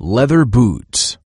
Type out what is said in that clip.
leather boots.